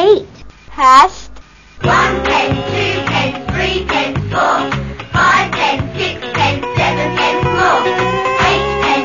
eight. Hash